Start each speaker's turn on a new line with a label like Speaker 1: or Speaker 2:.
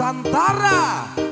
Speaker 1: Nusantara.